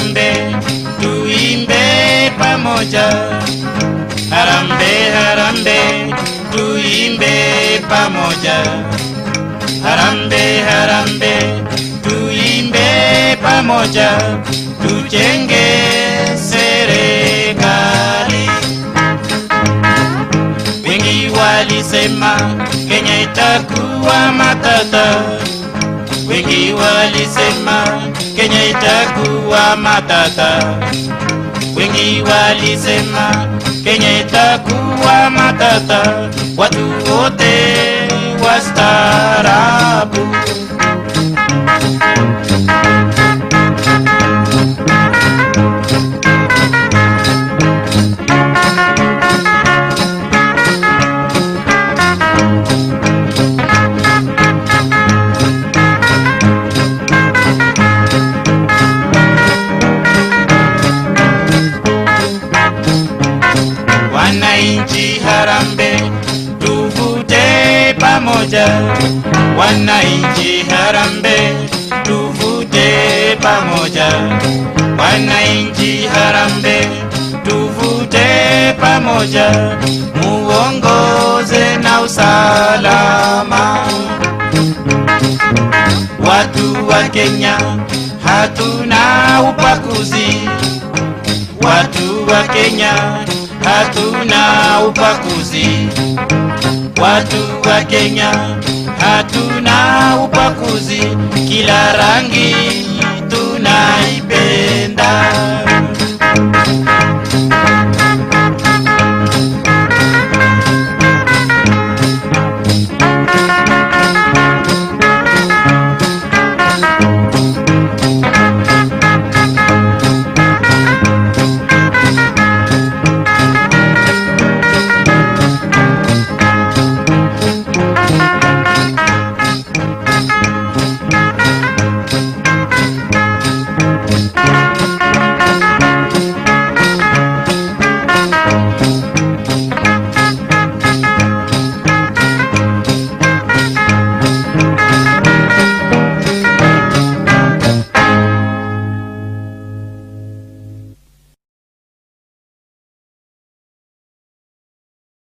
Harambe, tuimbe pamoja. Harambe, harambe, tuimbe pamoja. Harambe, harambe, tuimbe pamoja, tujenge serikali. Wengi walisema Kenya itakuwa matata, wengi walisema Kenya itakuwa matata, wengi walisema Kenya itakuwa matata, watu wote wastaarabu. Pamoja. Wananchi harambe, tuvute pamoja. Wananchi harambe, tuvute pamoja, muongoze na usalama. Watu wa Kenya hatuna upakuzi Watu wa Kenya hatuna upakuzi. Watu wa Kenya hatuna upakuzi, kila rangi